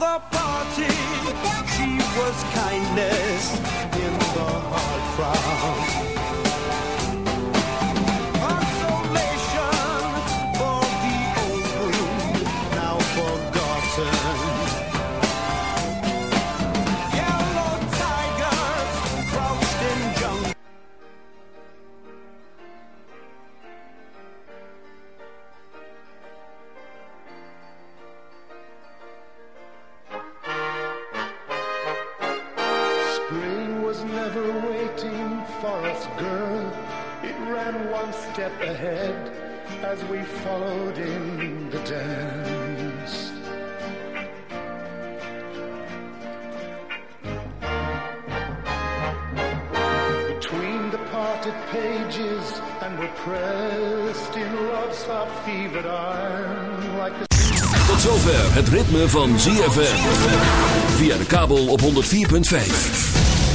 the party. She was kindness in the hard crowd. the head as we followed in the dance. Between the parted pages and we're pressed in love's hot fevered iron like the... Tot zover het ritme van ZFM. Via de kabel op 104.5.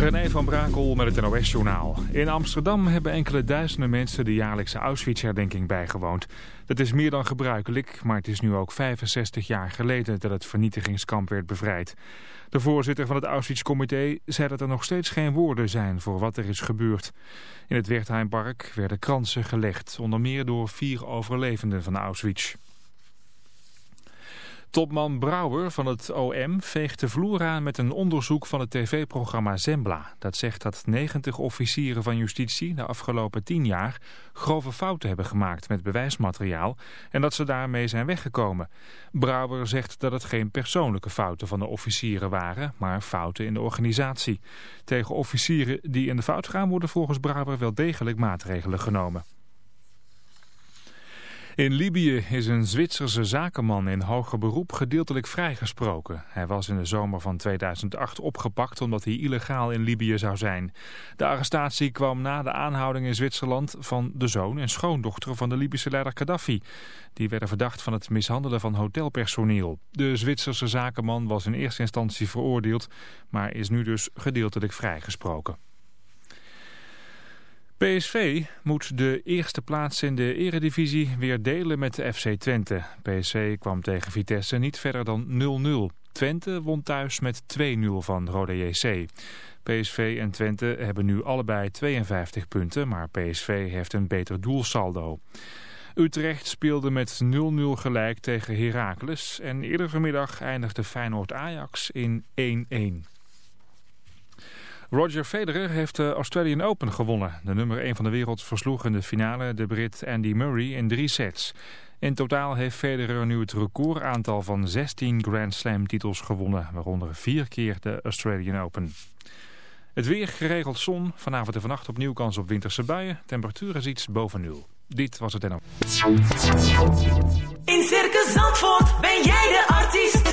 René van Brakel met het NOS-journaal. In Amsterdam hebben enkele duizenden mensen de jaarlijkse Auschwitz-herdenking bijgewoond. Dat is meer dan gebruikelijk, maar het is nu ook 65 jaar geleden dat het vernietigingskamp werd bevrijd. De voorzitter van het Auschwitz-comité zei dat er nog steeds geen woorden zijn voor wat er is gebeurd. In het Wertheimpark werden kransen gelegd, onder meer door vier overlevenden van Auschwitz. Topman Brouwer van het OM veegt de vloer aan met een onderzoek van het tv-programma Zembla. Dat zegt dat 90 officieren van justitie de afgelopen 10 jaar grove fouten hebben gemaakt met bewijsmateriaal en dat ze daarmee zijn weggekomen. Brouwer zegt dat het geen persoonlijke fouten van de officieren waren, maar fouten in de organisatie. Tegen officieren die in de fout gaan worden volgens Brouwer wel degelijk maatregelen genomen. In Libië is een Zwitserse zakenman in hoger beroep gedeeltelijk vrijgesproken. Hij was in de zomer van 2008 opgepakt omdat hij illegaal in Libië zou zijn. De arrestatie kwam na de aanhouding in Zwitserland van de zoon en schoondochter van de Libische leider Gaddafi. Die werden verdacht van het mishandelen van hotelpersoneel. De Zwitserse zakenman was in eerste instantie veroordeeld, maar is nu dus gedeeltelijk vrijgesproken. PSV moet de eerste plaats in de eredivisie weer delen met de FC Twente. PSV kwam tegen Vitesse niet verder dan 0-0. Twente won thuis met 2-0 van Rode JC. PSV en Twente hebben nu allebei 52 punten, maar PSV heeft een beter doelsaldo. Utrecht speelde met 0-0 gelijk tegen Heracles en eerder vanmiddag eindigde Feyenoord-Ajax in 1-1. Roger Federer heeft de Australian Open gewonnen. De nummer 1 van de wereld versloeg in de finale de Brit Andy Murray in drie sets. In totaal heeft Federer nu het recordaantal van 16 Grand Slam titels gewonnen, waaronder vier keer de Australian Open. Het weer geregeld zon, vanavond en vannacht opnieuw kans op winterse buien. Temperatuur is iets boven nul. Dit was het en In Circus Zandvoort ben jij de artiest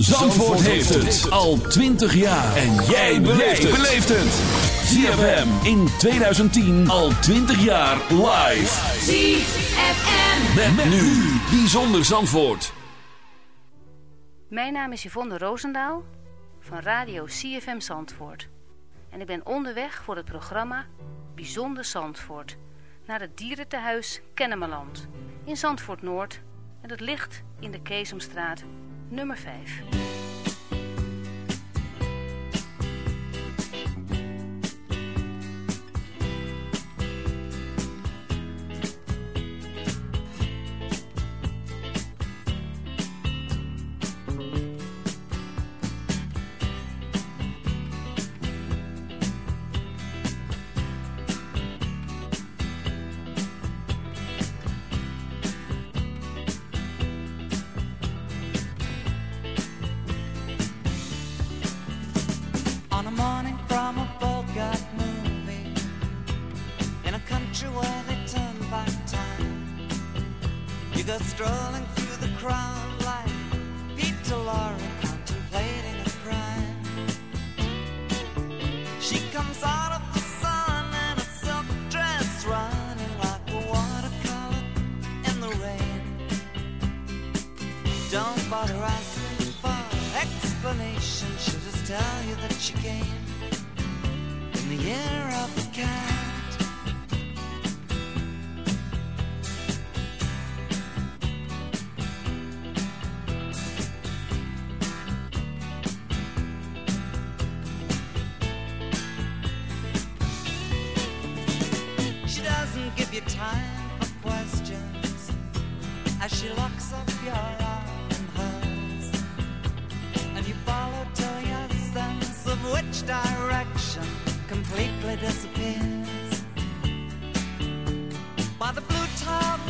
Zandvoort heeft het al 20 jaar. En jij beleeft het. ZFM in 2010 al 20 jaar live. ZFM. Met, met nu Bijzonder Zandvoort. Mijn naam is Yvonne Roosendaal van radio CFM Zandvoort. En ik ben onderweg voor het programma Bijzonder Zandvoort. Naar het dierentehuis Kennemerland in Zandvoort Noord. En dat ligt in de Keesomstraat nummer 5. give you time for questions as she locks up your arm and hers, and you follow till your sense of which direction completely disappears by the blue top.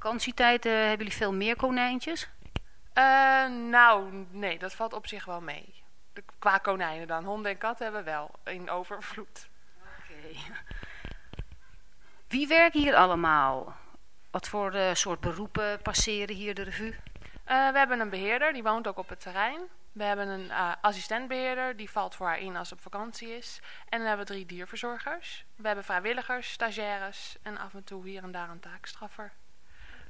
Vakantietijd eh, hebben jullie veel meer konijntjes? Eh, nou, nee, dat valt op zich wel mee. De- Qua konijnen dan. Honden en katten hebben we wel in overvloed. Oké. Wie werken hier allemaal? Wat voor eh, soort beroepen passeren hier de revue? We hebben een beheerder, die woont ook op het terrein. We hebben een eh, assistentbeheerder, die valt voor haar in als ze op vakantie is. En dan hebben we drie dierverzorgers. We hebben vrijwilligers, stagiaires en af en toe hier en daar een taakstraffer.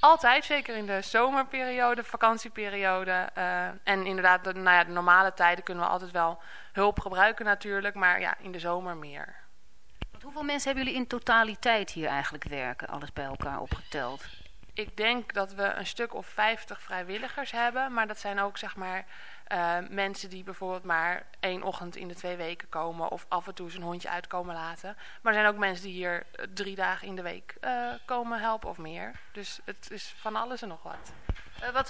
Altijd, zeker in de zomerperiode, vakantieperiode. eh, en inderdaad, de, nou ja, de normale tijden kunnen we altijd wel hulp gebruiken natuurlijk. Maar ja, in de zomer meer. Want hoeveel mensen hebben jullie in totaliteit hier eigenlijk werken? Alles bij elkaar opgeteld. Ik denk dat we een stuk of 50 vrijwilligers hebben. Maar dat zijn ook zeg maar eh, mensen die bijvoorbeeld maar één ochtend in de twee weken komen. Of af en toe zijn hondje uitkomen laten. Maar er zijn ook mensen die hier eh, drie dagen in de week eh, komen helpen of meer. Dus het is van alles en nog wat. Wat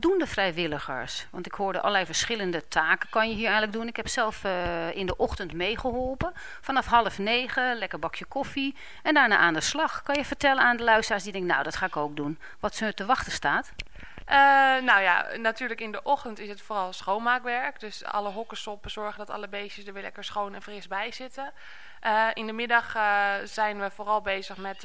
doen de vrijwilligers? Want ik hoorde allerlei verschillende taken kan je hier eigenlijk doen. Ik heb zelf in de ochtend meegeholpen. Vanaf half negen, lekker bakje koffie. En daarna aan de slag. Kan je vertellen aan de luisteraars die denken, nou dat ga ik ook doen. Wat ze te wachten staat? Eh, nou ja, natuurlijk in de ochtend is het vooral schoonmaakwerk. Dus alle hokken soppen, zorgen dat alle beestjes er weer lekker schoon en fris bij zitten. Eh, in de middag eh, zijn we vooral bezig met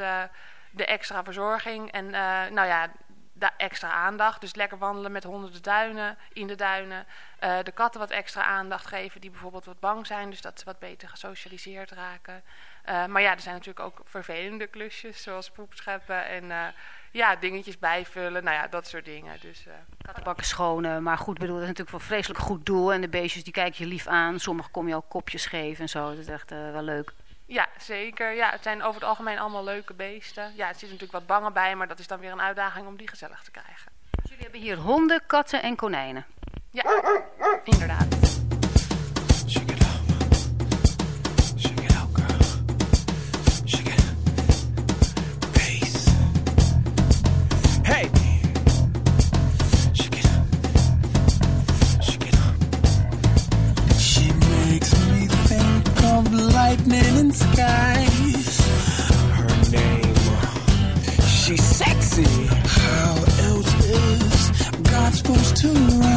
de extra verzorging. En nou ja, de extra aandacht. Dus lekker wandelen met honden de duinen, in de duinen. De katten wat extra aandacht geven die bijvoorbeeld wat bang zijn. Dus dat ze wat beter gesocialiseerd raken. Eh, maar ja, er zijn natuurlijk ook vervelende klusjes, zoals poep scheppen en eh, ja, dingetjes bijvullen. Nou ja, dat soort dingen. Dus, eh, Kattenbakken schonen. Maar goed, bedoel, dat is natuurlijk voor een vreselijk goed doel. En de beestjes die kijken je lief aan. Sommigen kom je ook kopjes geven en zo. Dat is echt wel leuk. ja, zeker. Ja, het zijn over het algemeen allemaal leuke beesten. Ja, er zit natuurlijk wat bangen bij, maar dat is dan weer een uitdaging om die gezellig te krijgen. Dus jullie hebben hier honden, katten en konijnen. Ja, inderdaad. In skies. Her name. She's sexy. How else is God supposed to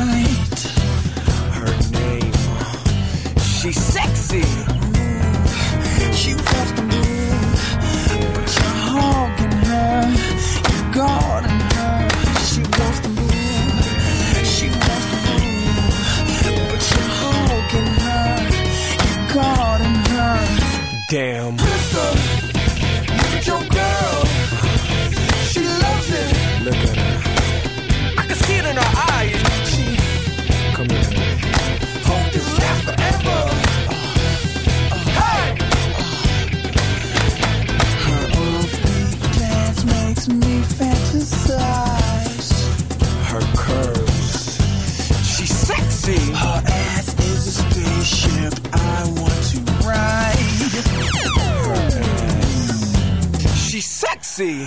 see.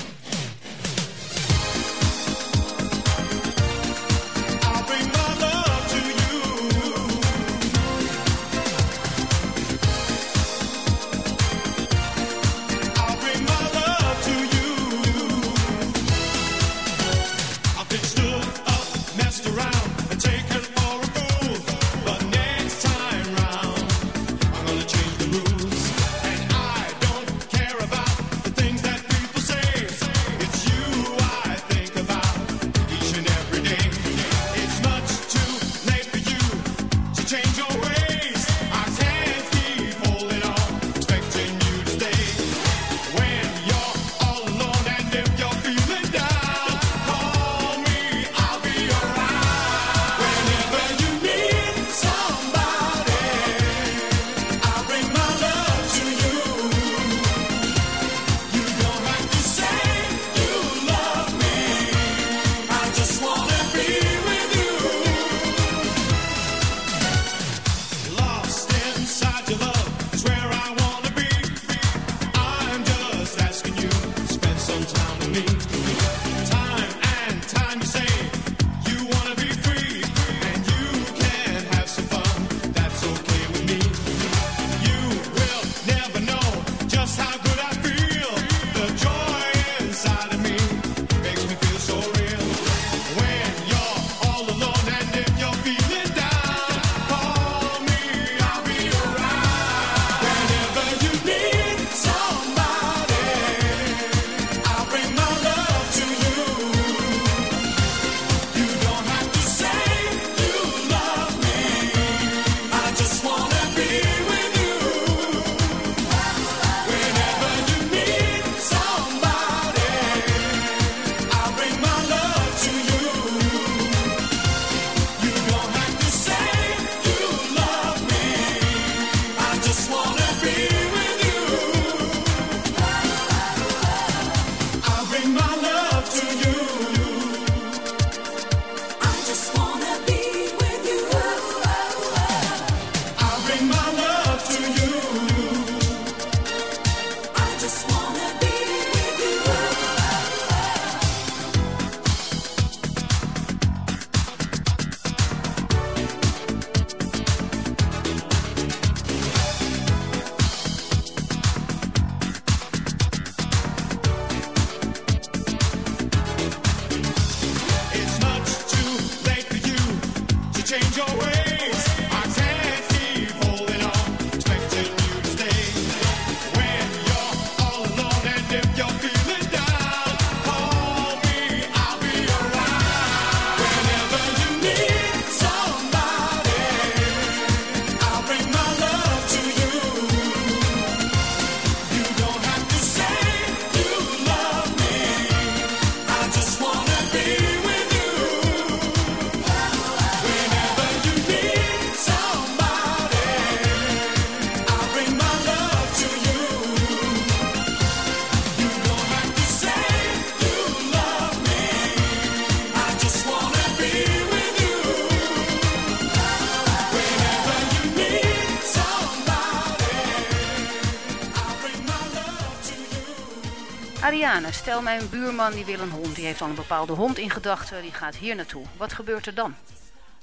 Ariane, stel mijn buurman die wil een hond. Die heeft al een bepaalde hond in gedachten. Die gaat hier naartoe. Wat gebeurt er dan?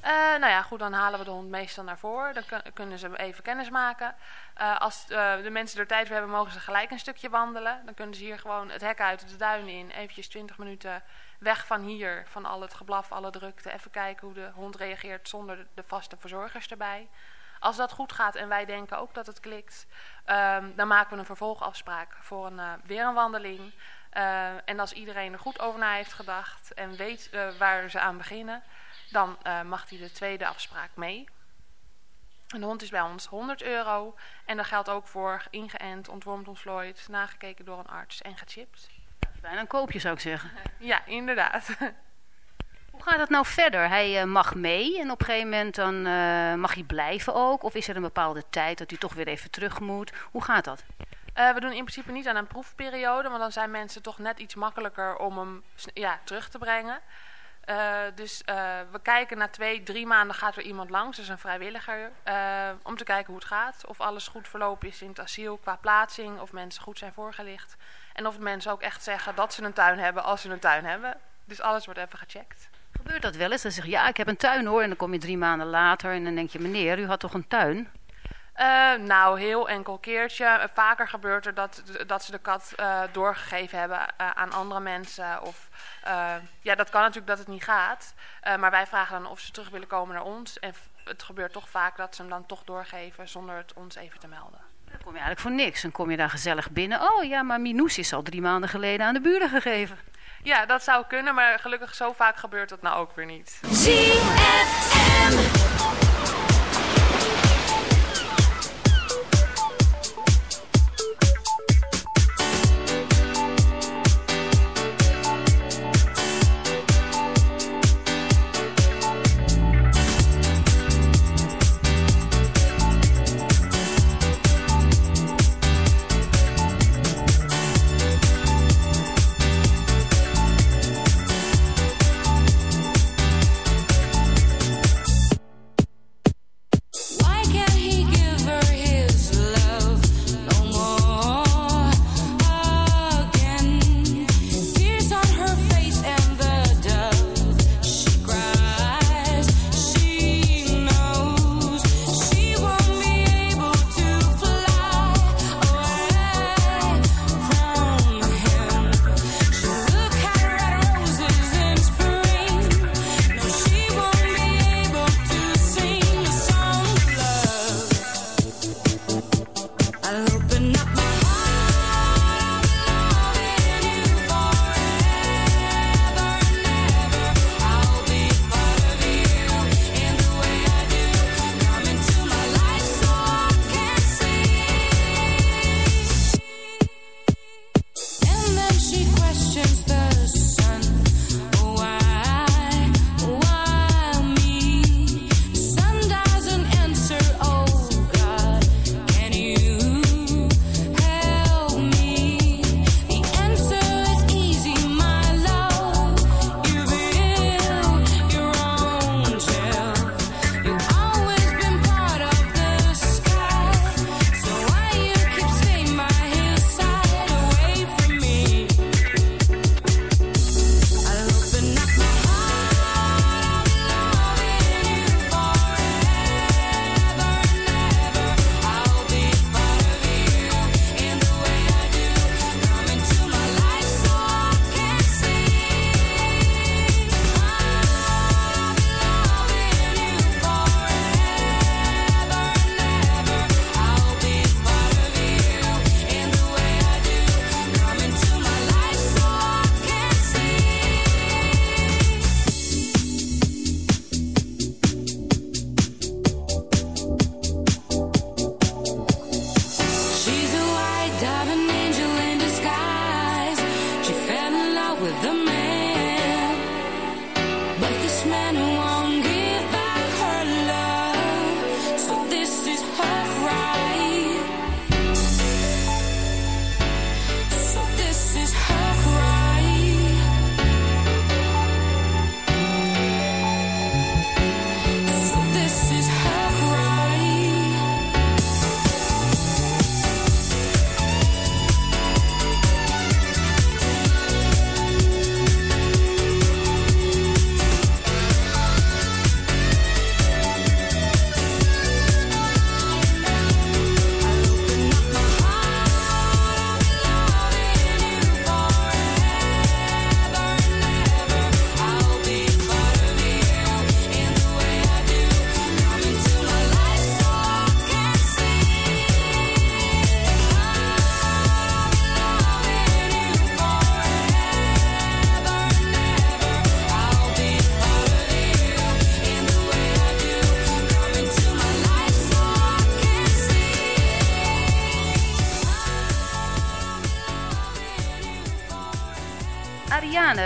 Uh, nou ja, goed, dan halen we de hond meestal naar voren. Dan kunnen ze even kennis maken. Uh, als uh, de mensen er tijd voor hebben, mogen ze gelijk een stukje wandelen. Dan kunnen ze hier gewoon het hek uit, de duinen in. Eventjes 20 minuten weg van hier, van al het geblaf, alle drukte. Even kijken hoe de hond reageert zonder de vaste verzorgers erbij. Als dat goed gaat en wij denken ook dat het klikt, um, dan maken we een vervolgafspraak voor een, uh, weer een wandeling. Uh, en als iedereen er goed over na heeft gedacht en weet uh, waar ze aan beginnen, dan mag hij de tweede afspraak mee. En de hond is bij ons 100 euro. En dat geldt ook voor ingeënt, ontwormd, ontvlooid, nagekeken door een arts en gechipt. Bijna een koopje zou ik zeggen. Ja, inderdaad. Hoe gaat het nou verder? Hij uh, mag mee en op een gegeven moment dan uh, mag hij blijven ook? Of is er een bepaalde tijd dat hij toch weer even terug moet? Hoe gaat dat? Uh, we doen in principe niet aan een proefperiode, want dan zijn mensen toch net iets makkelijker om hem ja, terug te brengen. dus we kijken na twee, drie maanden gaat er iemand langs, dus een vrijwilliger, om te kijken hoe het gaat. Of alles goed verlopen is in het asiel qua plaatsing, of mensen goed zijn voorgelicht. En of mensen ook echt zeggen dat ze een tuin hebben als ze een tuin hebben. Dus alles wordt even gecheckt. Gebeurt dat wel eens? Dan zeg je, ja, ik heb een tuin hoor. En dan kom je drie maanden later en dan denk je, meneer, u had toch een tuin? Uh, nou, heel enkel keertje. Vaker gebeurt er dat, dat ze de kat uh, doorgegeven hebben uh, aan andere mensen. Of ja, dat kan natuurlijk dat het niet gaat. maar wij vragen dan of ze terug willen komen naar ons. En het gebeurt toch vaak dat ze hem dan toch doorgeven zonder het ons even te melden. Dan kom je eigenlijk voor niks. Dan kom je daar gezellig binnen. Oh ja, maar Minoes is al drie maanden geleden aan de buren gegeven. Ja, dat zou kunnen, maar gelukkig zo vaak gebeurt dat nou ook weer niet.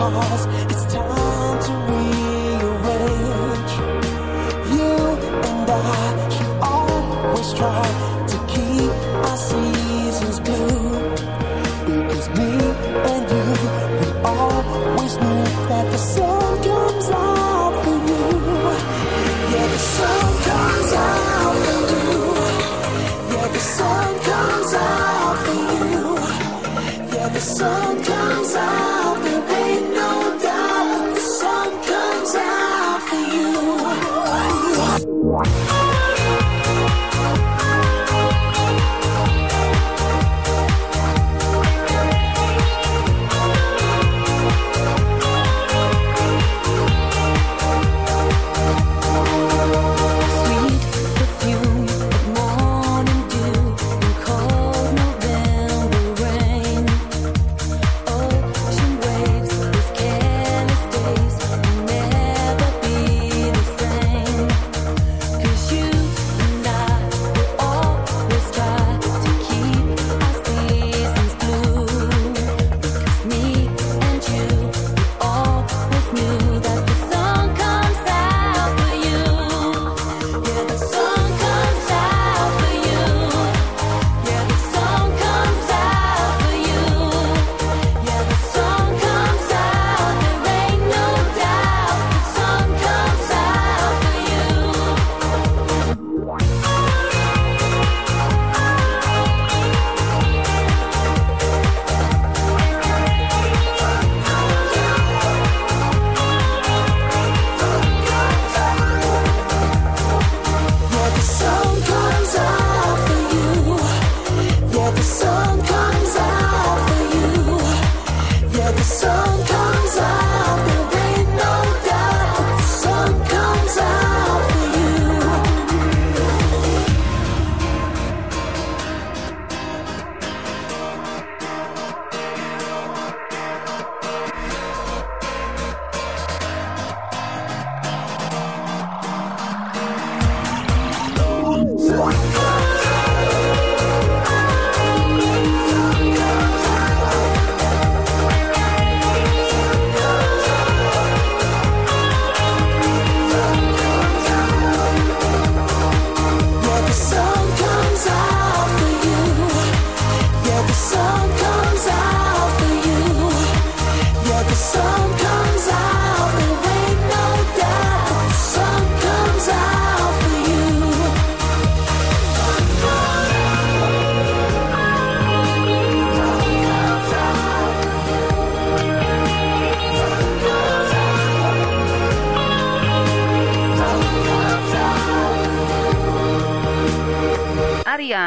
calls, it's time to rearrange. You and I should always try to keep our seasons blue. Because me and you, we always knew that the sun comes out for you. Yeah, the sun comes out for you. Yeah, the sun comes out for you. Yeah, the sun comes out. comes out.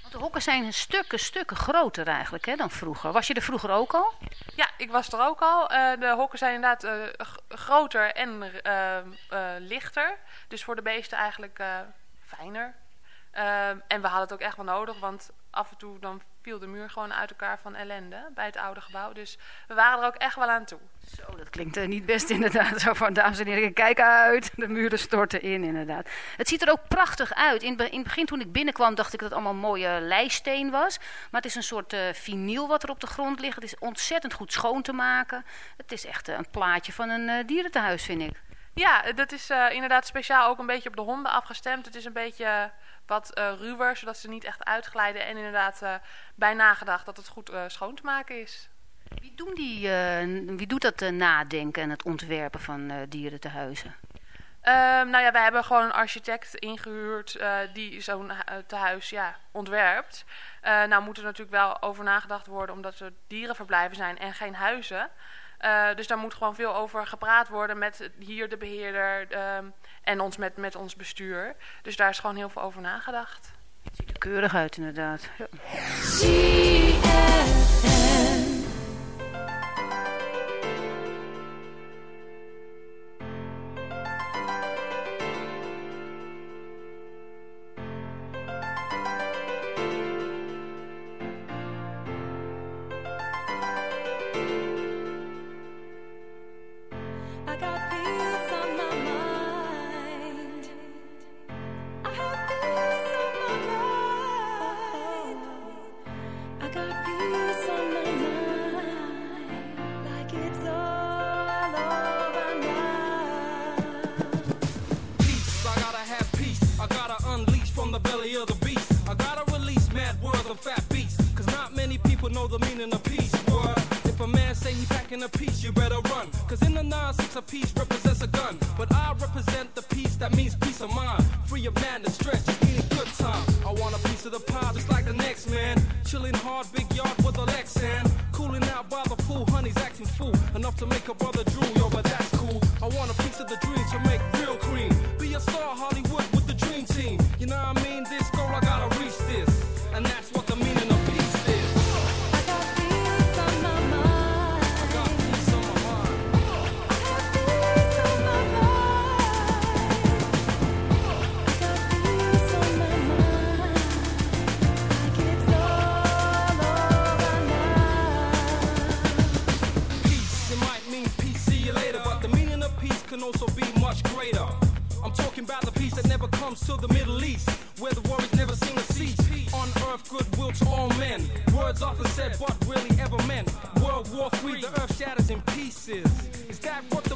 Want de hokken zijn stukken, stukken groter eigenlijk hè, dan vroeger. Was je er vroeger ook al? Ja, ik was er ook al. Eh, de hokken zijn inderdaad eh, groter en eh, lichter. Dus voor de beesten eigenlijk fijner. Eh, en we hadden het ook echt wel nodig, want af en toe dan viel de muur gewoon uit elkaar van ellende bij het oude gebouw. Dus we waren er ook echt wel aan toe. Zo, dat klinkt eh, niet best inderdaad. Zo van, dames en heren, kijk uit. De muren storten in inderdaad. Het ziet er ook prachtig uit. In, in het begin toen ik binnenkwam dacht ik dat het allemaal mooie leisteen was. Maar het is een soort eh vinyl wat er op de grond ligt. Het is ontzettend goed schoon te maken. Het is echt eh, een plaatje van een eh, dierentehuis vind ik. Ja, dat is inderdaad speciaal ook een beetje op de honden afgestemd. Het is een beetje wat eh, ruwer, zodat ze niet echt uitglijden. En inderdaad eh, bij nagedacht dat het goed eh, schoon te maken is. Wie, doen die, wie doet dat nadenken en het ontwerpen van eh dierentehuizen? Ehm, nou ja, wij hebben gewoon een architect ingehuurd eh, die zo'n hu- eh, tehuis ja, ontwerpt. Nou moet er natuurlijk wel over nagedacht worden omdat er dierenverblijven zijn en geen huizen. Eh, dus daar moet gewoon veel over gepraat worden met hier de beheerder ehm, en ons met, met ons bestuur. Dus daar is gewoon heel veel over nagedacht. Het ziet er keurig uit inderdaad. Ja. Words often said, but really ever meant. World War III, the earth shatters in pieces. Is that what the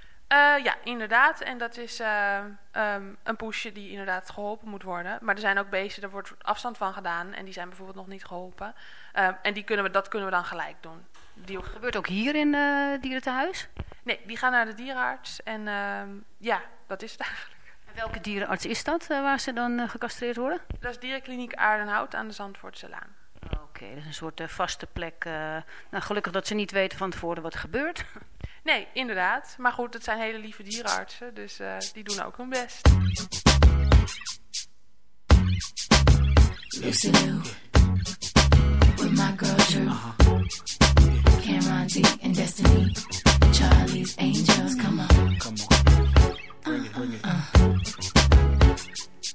Eh, ja, inderdaad. En dat is eh, ehm, een poesje die inderdaad geholpen moet worden. Maar er zijn ook beesten, daar wordt afstand van gedaan. En die zijn bijvoorbeeld nog niet geholpen. Ehm, en die kunnen we, dat kunnen we dan gelijk doen. Die, Dat gebeurt ook hier in uh, dierentehuis. nee, die gaan naar de dierenarts. En ehm, ja, dat is het eigenlijk. En welke dierenarts is dat eh, waar ze dan eh, gecastreerd worden? Dat is dierenkliniek Aardenhout aan de Zandvoortse Laan. Oké, dat is een soort eh, vaste plek. eh. nou, gelukkig dat ze niet weten van tevoren wat er gebeurt. Nee, inderdaad. Maar goed, het zijn hele lieve dierenartsen. Dus eh, die doen ook hun best. Lucy Lou with my girl Drew. Cameron D and Destiny. Charlie's Angels, come on. Come on. Bring it, bring it.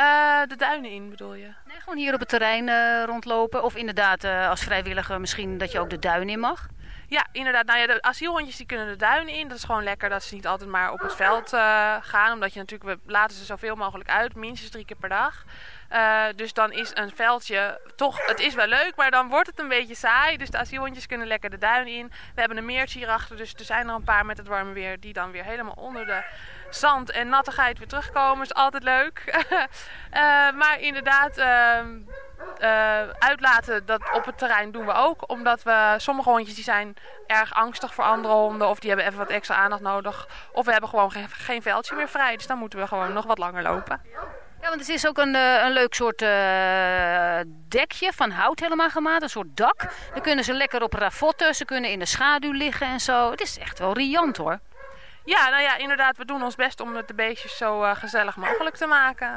Uh, de duinen in bedoel je? Nee, gewoon hier op het terrein uh, rondlopen. Of inderdaad uh, als vrijwilliger misschien dat je ook de duinen in mag. Ja, inderdaad. Nou ja, de asielhondjes die kunnen de duinen in. Dat is gewoon lekker dat ze niet altijd maar op het veld gaan. Omdat je natuurlijk, we laten ze zoveel mogelijk uit. Minstens drie keer per dag. Dus dan is een veldje toch, het is wel leuk, maar dan wordt het een beetje saai. Dus de asielhondjes kunnen lekker de duin in. We hebben een meertje hierachter, dus er zijn er een paar met het warme weer die dan weer helemaal onder de zand en nattigheid weer terugkomen. Is altijd leuk. uh, maar inderdaad, uh, uitlaten dat op het terrein doen we ook. Omdat we sommige hondjes die zijn erg angstig voor andere honden. Of die hebben even wat extra aandacht nodig. Of we hebben gewoon geen, veldje meer vrij. Dus dan moeten we gewoon nog wat langer lopen. Ja, want het is ook een, een leuk soort dekje van hout helemaal gemaakt. Een soort dak. Dan kunnen ze lekker op ravotten. Ze kunnen in de schaduw liggen en zo. Het is echt wel riant hoor. Ja, nou ja, inderdaad. We doen ons best om het de beestjes zo uh, gezellig mogelijk te maken.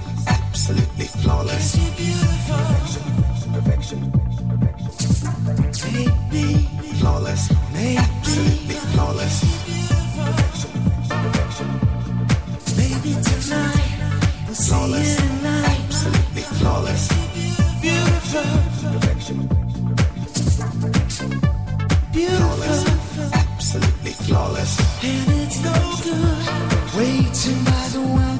absolutely flawless. Perfection, Maybe. Flawless, absolutely flawless. Flawless, absolutely flawless. Beautiful, perfection. Beautiful, absolutely flawless. And it's no good waiting by the.